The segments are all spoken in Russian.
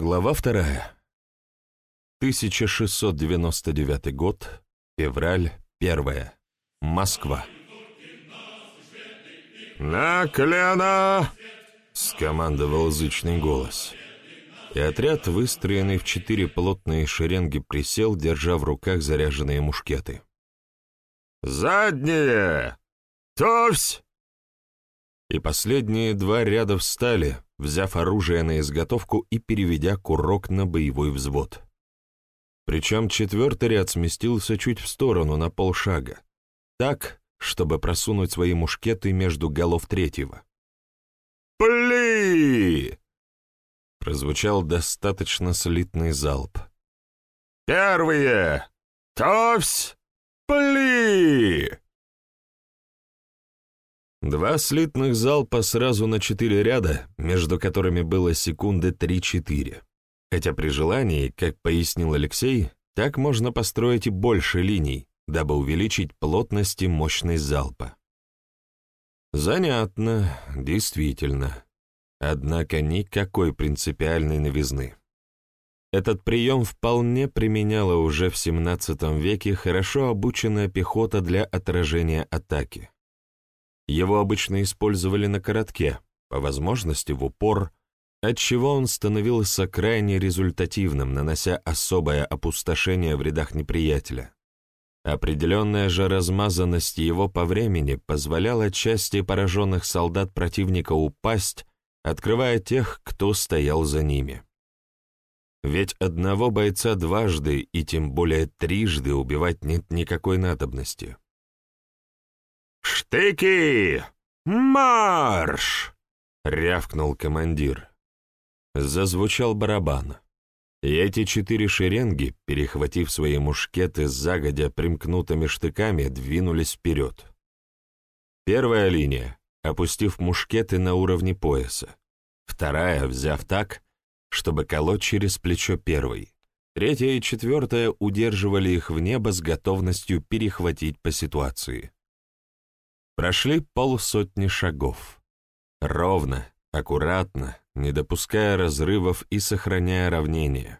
Глава вторая. 1699 год, февраль 1. Москва. «На колено!» — скомандовал зычный голос. И отряд, выстроенный в четыре плотные шеренги, присел, держа в руках заряженные мушкеты. «Задние! Товсь!» И последние два ряда встали, взяв оружие на изготовку и переведя курок на боевой взвод. Причем четвертый ряд сместился чуть в сторону на полшага, так, чтобы просунуть свои мушкеты между голов третьего. «Пли!» Прозвучал достаточно слитный залп. «Первые! Товсь! Пли!» Два слитных залпа сразу на четыре ряда, между которыми было секунды три-четыре. Хотя при желании, как пояснил Алексей, так можно построить и больше линий, дабы увеличить плотность и мощность залпа. Занятно, действительно. Однако никакой принципиальной новизны. Этот прием вполне применяла уже в XVII веке хорошо обученная пехота для отражения атаки. Его обычно использовали на коротке, по возможности в упор, отчего он становился крайне результативным, нанося особое опустошение в рядах неприятеля. Определенная же размазанность его по времени позволяла части пораженных солдат противника упасть, открывая тех, кто стоял за ними. Ведь одного бойца дважды и тем более трижды убивать нет никакой надобности. «Штыки! Марш!» — рявкнул командир. Зазвучал барабан. И эти четыре шеренги, перехватив свои мушкеты загодя примкнутыми штыками, двинулись вперед. Первая линия, опустив мушкеты на уровне пояса. Вторая, взяв так, чтобы колоть через плечо первой. Третья и четвертая удерживали их в небо с готовностью перехватить по ситуации. Прошли полсотни шагов. Ровно, аккуратно, не допуская разрывов и сохраняя равнение.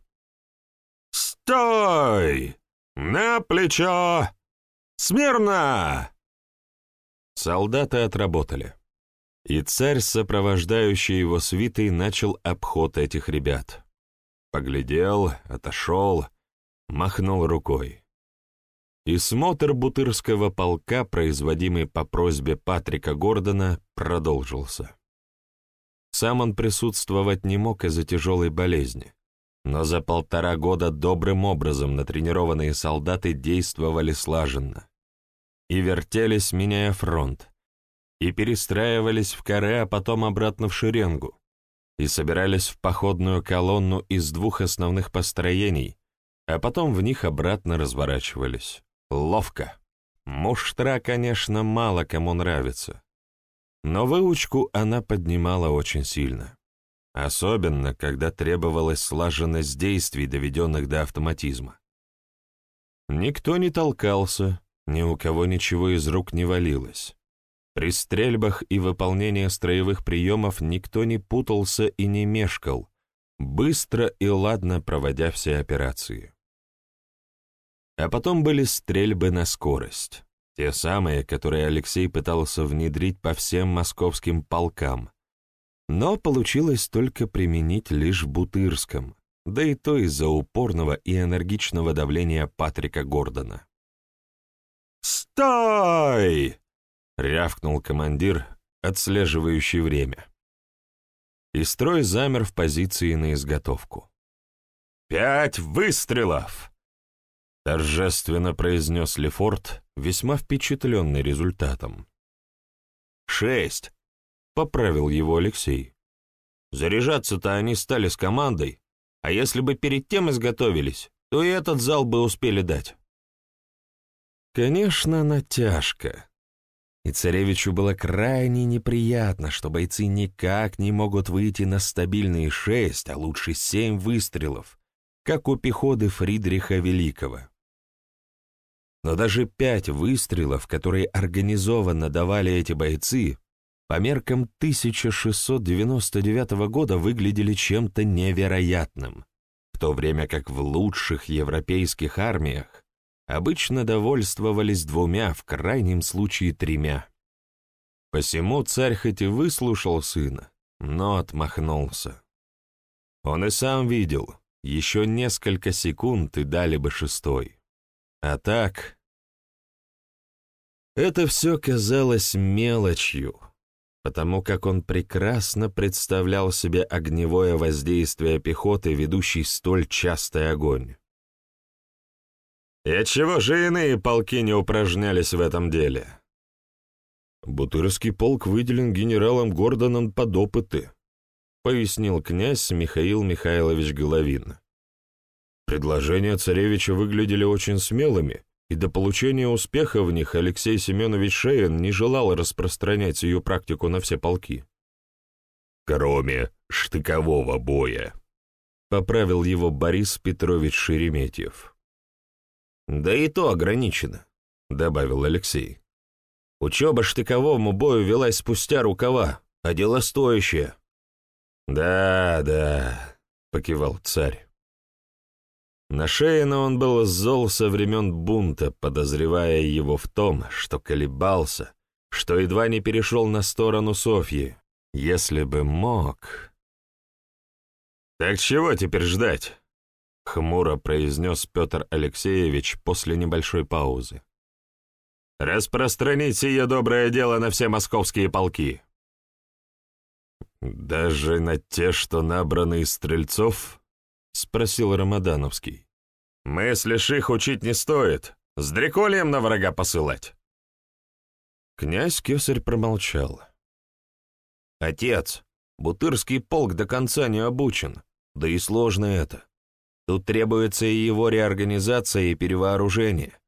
«Стой! На плечо! Смирно!» Солдаты отработали. И царь, сопровождающий его свитой, начал обход этих ребят. Поглядел, отошел, махнул рукой и смотр Бутырского полка, производимый по просьбе Патрика Гордона, продолжился. Сам он присутствовать не мог из-за тяжелой болезни, но за полтора года добрым образом натренированные солдаты действовали слаженно и вертелись, меняя фронт, и перестраивались в каре, а потом обратно в шеренгу, и собирались в походную колонну из двух основных построений, а потом в них обратно разворачивались. Ловко. Муштра, конечно, мало кому нравится. Но выучку она поднимала очень сильно. Особенно, когда требовалась слаженность действий, доведенных до автоматизма. Никто не толкался, ни у кого ничего из рук не валилось. При стрельбах и выполнении строевых приемов никто не путался и не мешкал, быстро и ладно проводя все операции. А потом были стрельбы на скорость, те самые, которые Алексей пытался внедрить по всем московским полкам, но получилось только применить лишь в Бутырском, да и то из-за упорного и энергичного давления Патрика Гордона. «Стой!» — рявкнул командир, отслеживающий время. И строй замер в позиции на изготовку. «Пять выстрелов!» Торжественно произнес Лефорт, весьма впечатленный результатом. «Шесть!» — поправил его Алексей. «Заряжаться-то они стали с командой, а если бы перед тем изготовились, то и этот зал бы успели дать». Конечно, натяжка. И царевичу было крайне неприятно, что бойцы никак не могут выйти на стабильные шесть, а лучше семь выстрелов, как у пехоты Фридриха Великого. Но даже пять выстрелов, которые организованно давали эти бойцы, по меркам 1699 года выглядели чем-то невероятным, в то время как в лучших европейских армиях обычно довольствовались двумя, в крайнем случае тремя. Посему царь хоть и выслушал сына, но отмахнулся. Он и сам видел, еще несколько секунд и дали бы шестой. А так... Это все казалось мелочью, потому как он прекрасно представлял себе огневое воздействие пехоты, ведущей столь частый огонь. И отчего же иные полки не упражнялись в этом деле? Бутырский полк выделен генералом Гордоном под опыты, пояснил князь Михаил Михайлович Головин. Предложения царевича выглядели очень смелыми, и до получения успеха в них Алексей Семенович Шеин не желал распространять ее практику на все полки. «Кроме штыкового боя», — поправил его Борис Петрович Шереметьев. «Да и то ограничено», — добавил Алексей. «Учеба штыковому бою велась спустя рукава, а дело стоящее». «Да, да», — покивал царь. На Шейна он был зол со времен бунта, подозревая его в том, что колебался, что едва не перешел на сторону Софьи. Если бы мог... «Так чего теперь ждать?» — хмуро произнес Петр Алексеевич после небольшой паузы. «Распространить сие доброе дело на все московские полки». «Даже на те, что набраны из стрельцов?» — спросил Рамадановский. «Мыслишь, их учить не стоит. С дреколием на врага посылать». Князь Кесарь промолчал. «Отец, Бутырский полк до конца не обучен, да и сложно это. Тут требуется и его реорганизация и перевооружение.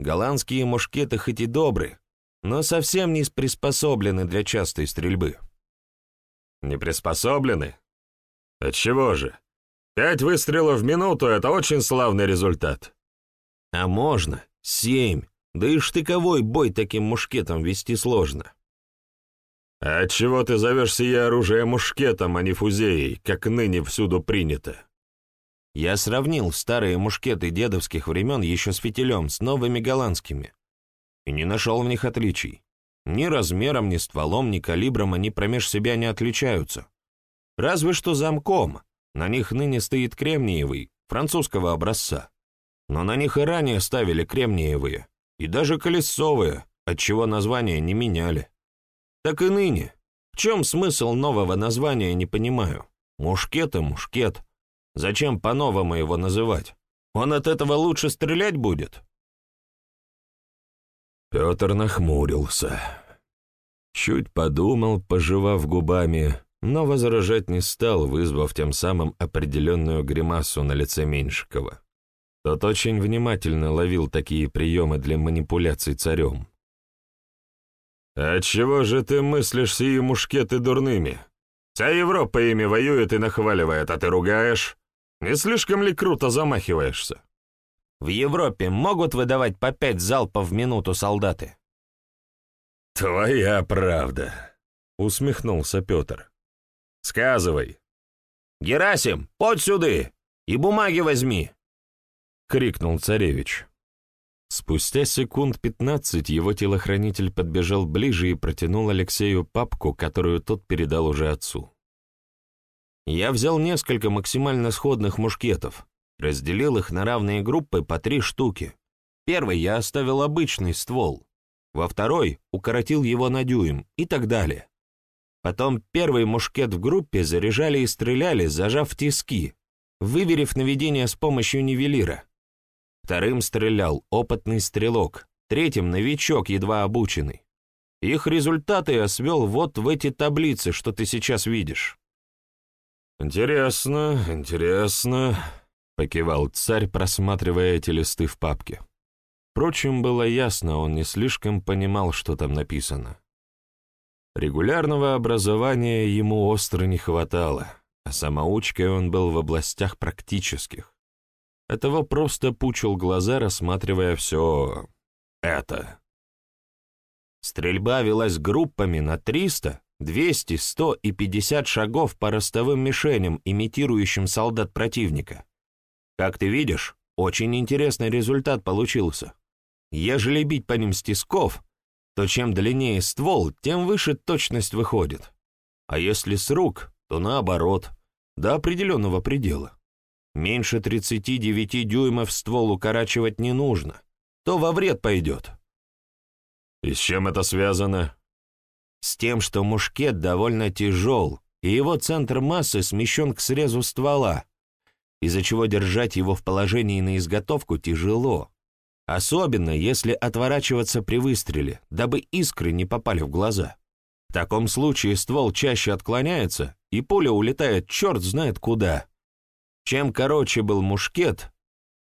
Голландские мушкеты хоть и добры, но совсем не приспособлены для частой стрельбы». «Не приспособлены? Отчего же? Пять выстрелов в минуту — это очень славный результат. А можно семь, да и штыковой бой таким мушкетом вести сложно. А отчего ты зовешь сие оружие мушкетом, а не фузеей, как ныне всюду принято? Я сравнил старые мушкеты дедовских времен еще с фитилем, с новыми голландскими, и не нашел в них отличий. Ни размером, ни стволом, ни калибром они промеж себя не отличаются. Разве что замком — на них ныне стоит кремниевый, французского образца. Но на них и ранее ставили кремниевые, и даже колесовые, отчего название не меняли. Так и ныне. В чем смысл нового названия, не понимаю. Мушкет и мушкет. Зачем по-новому его называть? Он от этого лучше стрелять будет? Петр нахмурился. Чуть подумал, пожевав губами, но возражать не стал, вызвав тем самым определенную гримасу на лице Меньшикова. Тот очень внимательно ловил такие приемы для манипуляций царем. «Отчего же ты мыслишь сии мушкеты дурными? Вся Европа ими воюет и нахваливает, а ты ругаешь? Не слишком ли круто замахиваешься?» «В Европе могут выдавать по пять залпов в минуту солдаты?» «Твоя правда», — усмехнулся Петр. Сказывай. «Герасим, подь сюды и бумаги возьми!» — крикнул царевич. Спустя секунд пятнадцать его телохранитель подбежал ближе и протянул Алексею папку, которую тот передал уже отцу. Я взял несколько максимально сходных мушкетов, разделил их на равные группы по три штуки. Первый я оставил обычный ствол, во второй укоротил его на дюйм и так далее. Потом первый мушкет в группе заряжали и стреляли, зажав тиски, выверив наведение с помощью нивелира. Вторым стрелял опытный стрелок, третьим — новичок, едва обученный. Их результаты я свел вот в эти таблицы, что ты сейчас видишь. «Интересно, интересно», — покивал царь, просматривая эти листы в папке. Впрочем, было ясно, он не слишком понимал, что там написано. Регулярного образования ему остро не хватало, а самоучкой он был в областях практических. Этого просто пучил глаза, рассматривая все это. Стрельба велась группами на 300, 200, 100 и 50 шагов по ростовым мишеням, имитирующим солдат противника. Как ты видишь, очень интересный результат получился. Ежели бить по ним с тисков, то чем длиннее ствол, тем выше точность выходит. А если с рук, то наоборот, до определенного предела. Меньше 39 дюймов ствол укорачивать не нужно, то во вред пойдет. И с чем это связано? С тем, что мушкет довольно тяжел, и его центр массы смещен к срезу ствола, из-за чего держать его в положении на изготовку тяжело, особенно если отворачиваться при выстреле, дабы искры не попали в глаза. В таком случае ствол чаще отклоняется, и пуля улетает черт знает куда. Чем короче был мушкет,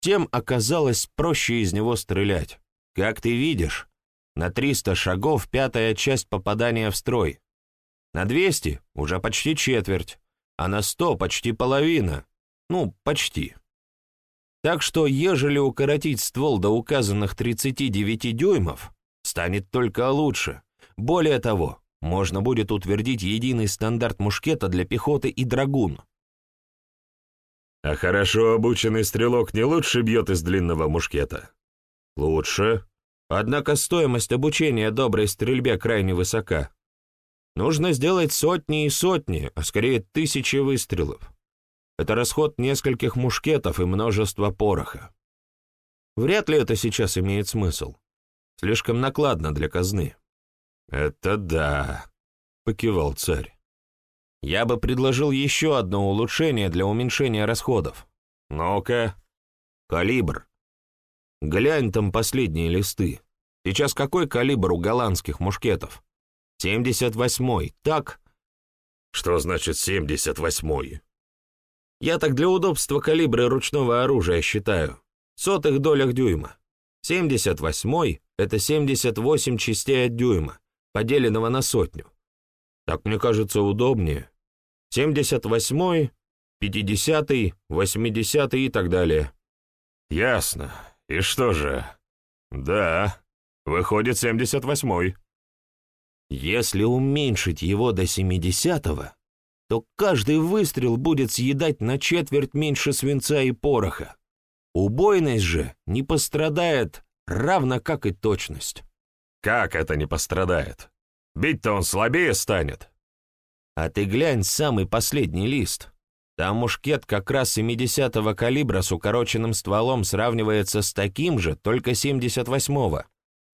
тем оказалось проще из него стрелять. Как ты видишь, на 300 шагов пятая часть попадания в строй. На 200 уже почти четверть, а на 100 почти половина. Ну, почти. Так что, ежели укоротить ствол до указанных 39 дюймов, станет только лучше. Более того, можно будет утвердить единый стандарт мушкета для пехоты и драгун. А хорошо обученный стрелок не лучше бьет из длинного мушкета? Лучше. Однако стоимость обучения доброй стрельбе крайне высока. Нужно сделать сотни и сотни, а скорее тысячи выстрелов. Это расход нескольких мушкетов и множество пороха. Вряд ли это сейчас имеет смысл. Слишком накладно для казны. «Это да», — покивал царь. «Я бы предложил еще одно улучшение для уменьшения расходов. Ну-ка». «Калибр. Глянь там последние листы. Сейчас какой калибр у голландских мушкетов? 78-й, так? Что значит 78-й? Я так для удобства калибры ручного оружия считаю. Сотых долях дюйма. 78-й — это 78 частей от дюйма, поделенного на сотню. Так мне кажется удобнее. 78-й, 50-й, 80-й и так далее. Ясно. И что же? Да, выходит 78-й. Если уменьшить его до 70-го, то каждый выстрел будет съедать на четверть меньше свинца и пороха. Убойность же не пострадает, равно как и точность. Как это не пострадает? Бить-то он слабее станет. А ты глянь самый последний лист. Там мушкет как раз 70-го калибра с укороченным стволом сравнивается с таким же, только 78-го.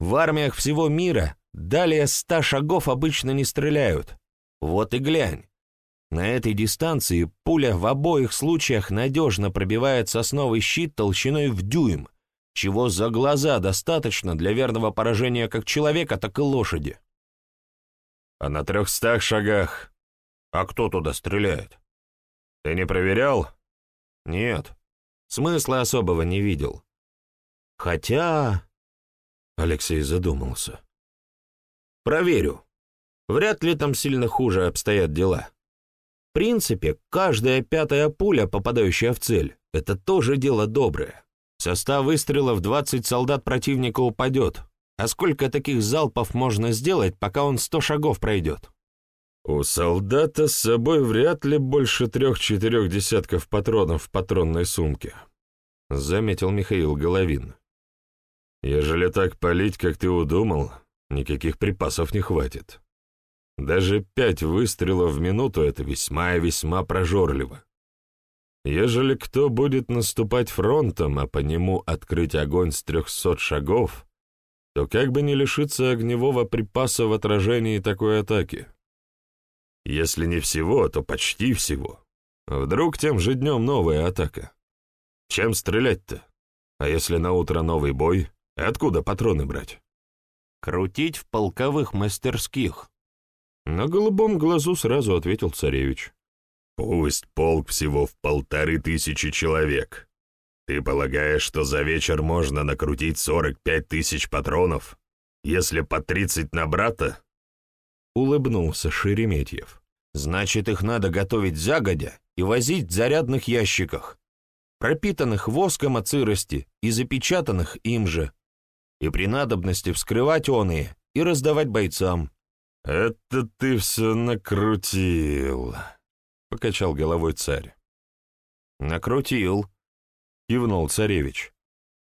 В армиях всего мира далее 100 шагов обычно не стреляют. Вот и глянь. На этой дистанции пуля в обоих случаях надежно пробивает сосновый щит толщиной в дюйм, чего за глаза достаточно для верного поражения как человека, так и лошади. А на трехстах шагах? А кто туда стреляет? Ты не проверял? Нет. Смысла особого не видел. Хотя... Алексей задумался. Проверю. Вряд ли там сильно хуже обстоят дела. В принципе, каждая пятая пуля, попадающая в цель, это тоже дело доброе. Со ста выстрелов 20 солдат противника упадет. А сколько таких залпов можно сделать, пока он сто шагов пройдет? У солдата с собой вряд ли больше трех-четырех десятков патронов в патронной сумке, заметил Михаил Головин. Ежели так палить, как ты удумал, никаких припасов не хватит. Даже пять выстрелов в минуту — это весьма и весьма прожорливо. Ежели кто будет наступать фронтом, а по нему открыть огонь с трехсот шагов, то как бы не лишиться огневого припаса в отражении такой атаки. Если не всего, то почти всего. Вдруг тем же днем новая атака. Чем стрелять-то? А если на утро новый бой, откуда патроны брать? Крутить в полковых мастерских. На голубом глазу сразу ответил царевич. Пусть полк всего в полторы тысячи человек. Ты полагаешь, что за вечер можно накрутить сорок пять тысяч патронов, если по тридцать на брата? улыбнулся Шереметьев. «Значит, их надо готовить загодя и возить в зарядных ящиках, пропитанных воском от сырости и запечатанных им же, и при надобности вскрывать оные и раздавать бойцам. «Это ты все накрутил», — покачал головой царь. «Накрутил», — кивнул царевич.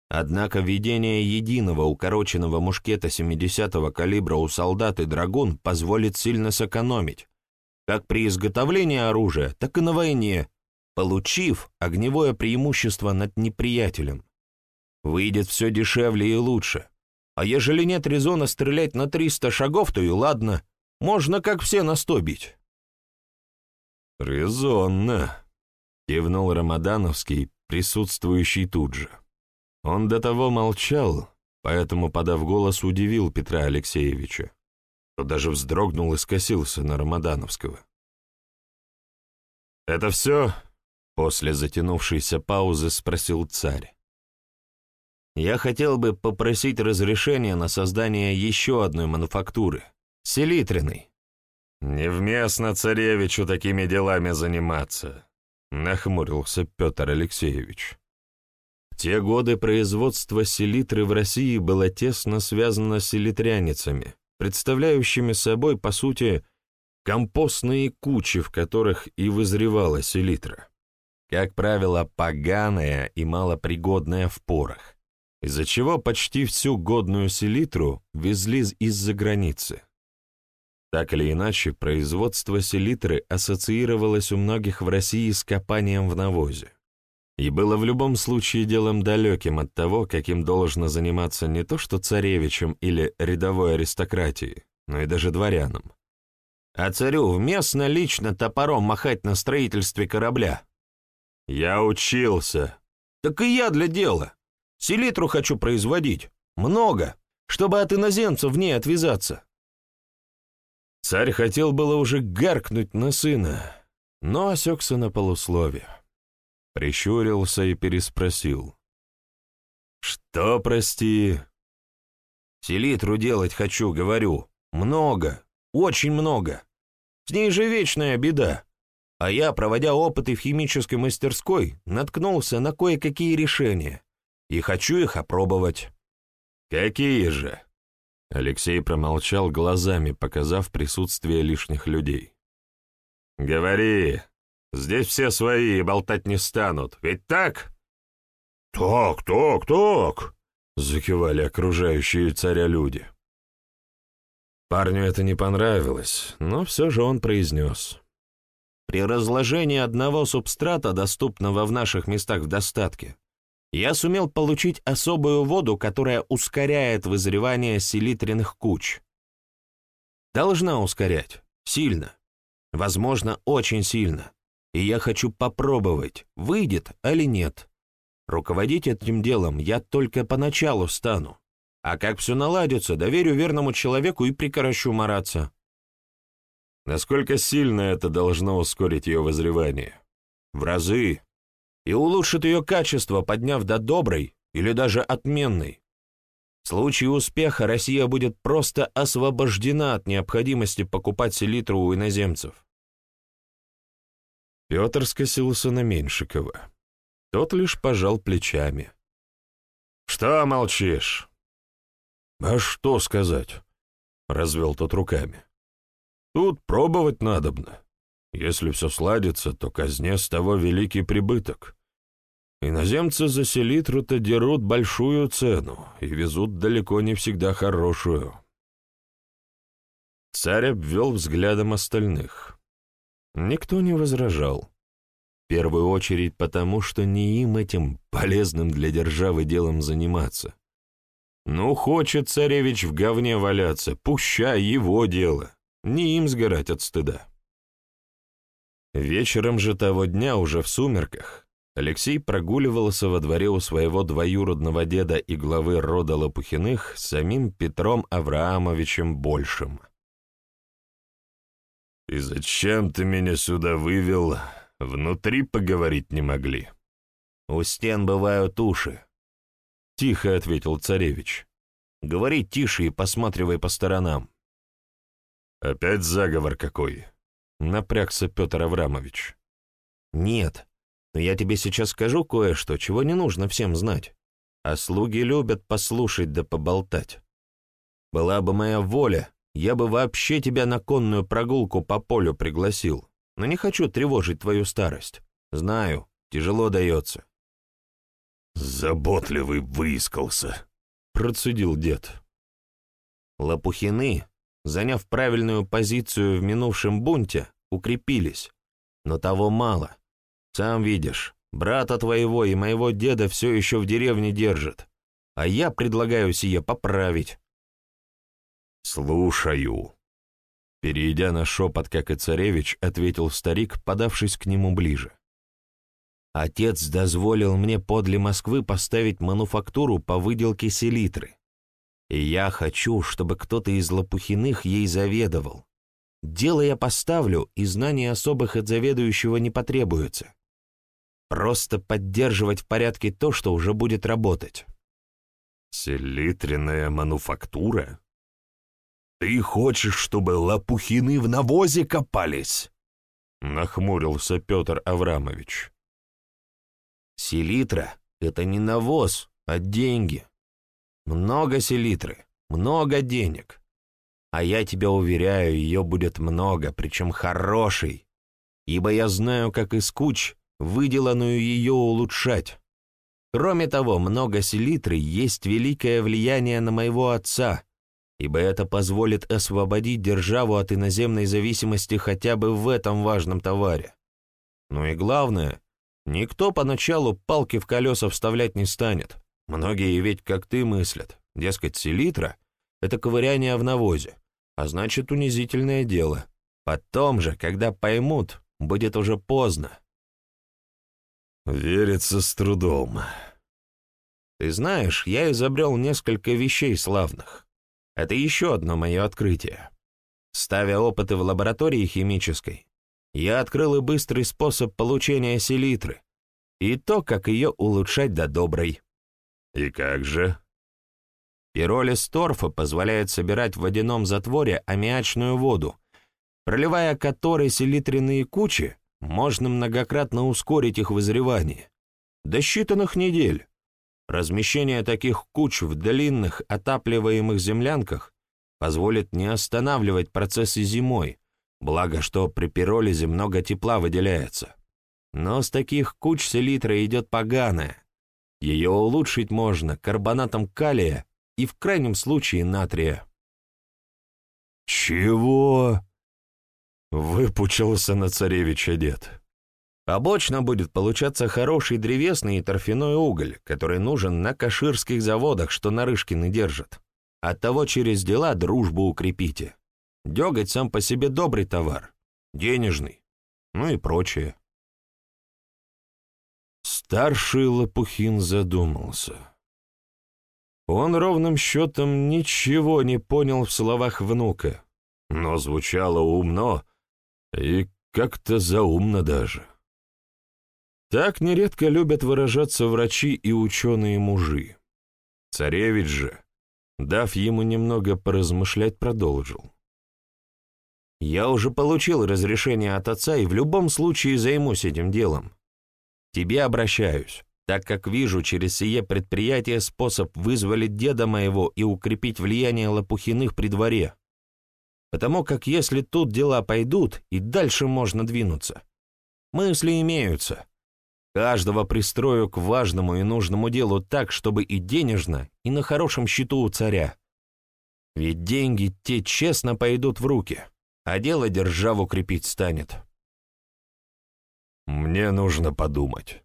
Однако введение единого укороченного мушкета 70-го калибра у солдат и драгун позволит сильно сэкономить, как при изготовлении оружия, так и на войне, получив огневое преимущество над неприятелем. Выйдет все дешевле и лучше. А ежели нет резона стрелять на 300 шагов, то и ладно, можно как все на сто бить. «Резонно», — кивнул Рамадановский, присутствующий тут же. Он до того молчал, поэтому, подав голос, удивил Петра Алексеевича. Тот даже вздрогнул и скосился на Рамадановского. «Это все?» — после затянувшейся паузы спросил царь. «Я хотел бы попросить разрешения на создание еще одной мануфактуры, селитренной». «Невместно царевичу такими делами заниматься», — нахмурился Петр Алексеевич. В те годы производство селитры в России было тесно связано с селитряницами, представляющими собой, по сути, компостные кучи, в которых и вызревала селитра. Как правило, поганая и малопригодная в порах, из-за чего почти всю годную селитру везли из-за границы. Так или иначе, производство селитры ассоциировалось у многих в России с копанием в навозе и было в любом случае делом далеким от того, каким должно заниматься не то что царевичем или рядовой аристократией, но и даже дворянам. А царю вместно лично топором махать на строительстве корабля. Я учился. Так и я для дела. Селитру хочу производить. Много, чтобы от иноземцев в ней отвязаться. Царь хотел было уже гаркнуть на сына, но осекся на полусловие прищурился и переспросил. «Что, прости?» «Селитру делать хочу, говорю. Много, очень много. С ней же вечная беда. А я, проводя опыты в химической мастерской, наткнулся на кое-какие решения. И хочу их опробовать». «Какие же?» Алексей промолчал глазами, показав присутствие лишних людей. «Говори, Здесь все свои болтать не станут, ведь так?» «Так, так, так!» — закивали окружающие царя люди. Парню это не понравилось, но все же он произнес. «При разложении одного субстрата, доступного в наших местах в достатке, я сумел получить особую воду, которая ускоряет вызревание селитренных куч. Должна ускорять. Сильно. Возможно, очень сильно и я хочу попробовать, выйдет или нет. Руководить этим делом я только поначалу стану, а как все наладится, доверю верному человеку и прекращу мараться. Насколько сильно это должно ускорить ее вызревание? В разы. И улучшит ее качество, подняв до доброй или даже отменной. В случае успеха Россия будет просто освобождена от необходимости покупать селитру у иноземцев. Петр скосился на Меньшикова. Тот лишь пожал плечами. «Что молчишь?» «А что сказать?» — развел тот руками. «Тут пробовать надобно. Если все сладится, то казне с того великий прибыток. Иноземцы за селитру-то дерут большую цену и везут далеко не всегда хорошую». Царь обвел взглядом остальных. Никто не возражал. В первую очередь потому, что не им этим полезным для державы делом заниматься. Ну, хочет царевич в говне валяться, пущай его дело, не им сгорать от стыда. Вечером же того дня, уже в сумерках, Алексей прогуливался во дворе у своего двоюродного деда и главы рода Лопухиных с самим Петром Авраамовичем Большим. «И зачем ты меня сюда вывел? Внутри поговорить не могли». «У стен бывают уши», — тихо ответил царевич. «Говори тише и посматривай по сторонам». «Опять заговор какой?» — напрягся Петр Аврамович. «Нет, но я тебе сейчас скажу кое-что, чего не нужно всем знать. А слуги любят послушать да поболтать. Была бы моя воля, я бы вообще тебя на конную прогулку по полю пригласил, но не хочу тревожить твою старость. Знаю, тяжело дается». «Заботливый выискался», — процедил дед. Лопухины, заняв правильную позицию в минувшем бунте, укрепились, но того мало. Сам видишь, брата твоего и моего деда все еще в деревне держат, а я предлагаю сие поправить. «Слушаю». Перейдя на шепот, как и царевич, ответил старик, подавшись к нему ближе. «Отец дозволил мне подле Москвы поставить мануфактуру по выделке селитры. И я хочу, чтобы кто-то из Лопухиных ей заведовал. Дело я поставлю, и знаний особых от заведующего не потребуется. Просто поддерживать в порядке то, что уже будет работать». «Селитренная мануфактура?» «Ты хочешь, чтобы лопухины в навозе копались?» — нахмурился Петр Аврамович. «Селитра — это не навоз, а деньги. Много селитры, много денег. А я тебя уверяю, ее будет много, причем хорошей, ибо я знаю, как из куч выделанную ее улучшать. Кроме того, много селитры есть великое влияние на моего отца — ибо это позволит освободить державу от иноземной зависимости хотя бы в этом важном товаре. Ну и главное, никто поначалу палки в колеса вставлять не станет. Многие ведь, как ты, мыслят, дескать, селитра — это ковыряние в навозе, а значит, унизительное дело. Потом же, когда поймут, будет уже поздно. Верится с трудом. Ты знаешь, я изобрел несколько вещей славных. Это еще одно мое открытие. Ставя опыты в лаборатории химической, я открыл и быстрый способ получения селитры, и то, как ее улучшать до доброй. И как же? Пиролиз торфа позволяет собирать в водяном затворе аммиачную воду, проливая которой селитряные кучи, можно многократно ускорить их вызревание. До считанных недель. Размещение таких куч в длинных отапливаемых землянках позволит не останавливать процессы зимой, благо что при пиролизе много тепла выделяется. Но с таких куч селитра идет поганая. Ее улучшить можно карбонатом калия и в крайнем случае натрия. «Чего?» — выпучился на царевича дед. Побочно будет получаться хороший древесный и торфяной уголь, который нужен на каширских заводах, что Нарышкины держат. Оттого через дела дружбу укрепите. Деготь сам по себе добрый товар, денежный, ну и прочее. Старший Лопухин задумался. Он ровным счетом ничего не понял в словах внука, но звучало умно и как-то заумно даже. Так нередко любят выражаться врачи и ученые-мужи. Царевич же, дав ему немного поразмышлять, продолжил. «Я уже получил разрешение от отца и в любом случае займусь этим делом. Тебе обращаюсь, так как вижу через сие предприятие способ вызволить деда моего и укрепить влияние Лопухиных при дворе. Потому как если тут дела пойдут, и дальше можно двинуться. Мысли имеются, Каждого пристрою к важному и нужному делу так, чтобы и денежно, и на хорошем счету у царя. Ведь деньги те честно пойдут в руки, а дело державу крепить станет. Мне нужно подумать.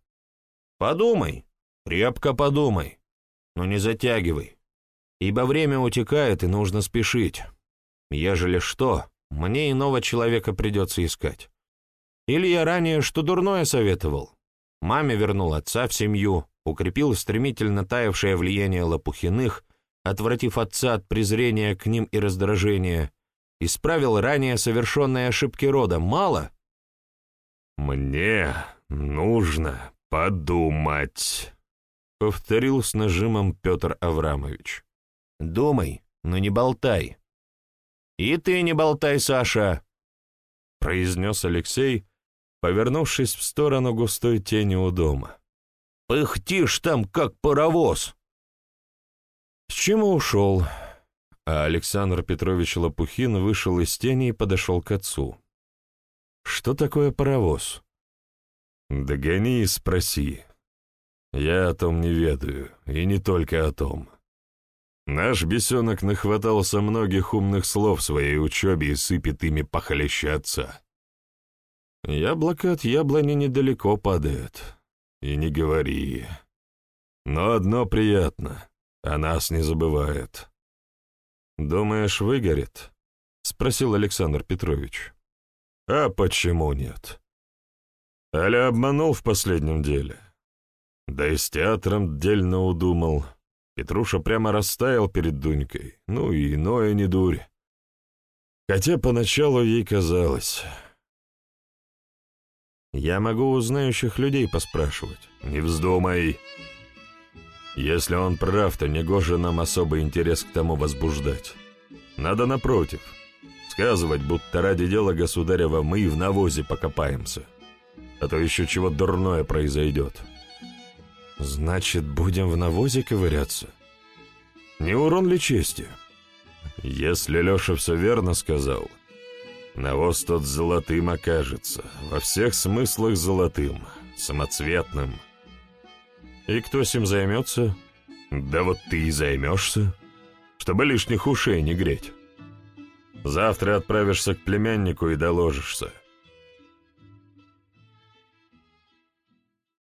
Подумай, крепко подумай, но не затягивай, ибо время утекает и нужно спешить. Ежели что, мне иного человека придется искать. Или я ранее что дурное советовал, Маме вернул отца в семью, укрепил стремительно таявшее влияние Лопухиных, отвратив отца от презрения к ним и раздражения, исправил ранее совершенные ошибки рода. Мало? «Мне нужно подумать», — повторил с нажимом Петр Аврамович. «Думай, но не болтай». «И ты не болтай, Саша», — произнес Алексей, повернувшись в сторону густой тени у дома. «Пыхтишь там, как паровоз!» С чему ушел? а Александр Петрович Лопухин вышел из тени и подошел к отцу. «Что такое паровоз?» «Догони и спроси. Я о том не ведаю, и не только о том. Наш бесенок нахватался многих умных слов в своей учебе и сыпет ими похлеще отца. Яблоко от яблони недалеко падает. И не говори. Но одно приятно — о нас не забывает. «Думаешь, выгорит?» — спросил Александр Петрович. «А почему нет?» Аля обманул в последнем деле. Да и с театром дельно удумал. Петруша прямо растаял перед Дунькой. Ну и иное не дурь. Хотя поначалу ей казалось... «Я могу у знающих людей поспрашивать». «Не вздумай!» Если он прав, то негоже нам особый интерес к тому возбуждать. Надо напротив, сказывать, будто ради дела государева мы и в навозе покопаемся. А то еще чего дурное произойдет. Значит, будем в навозе ковыряться? Не урон ли чести? Если Леша все верно сказал, навоз тот золотым окажется, во всех смыслах золотым, самоцветным — и кто с ним займется? Да вот ты и займешься, чтобы лишних ушей не греть. Завтра отправишься к племяннику и доложишься.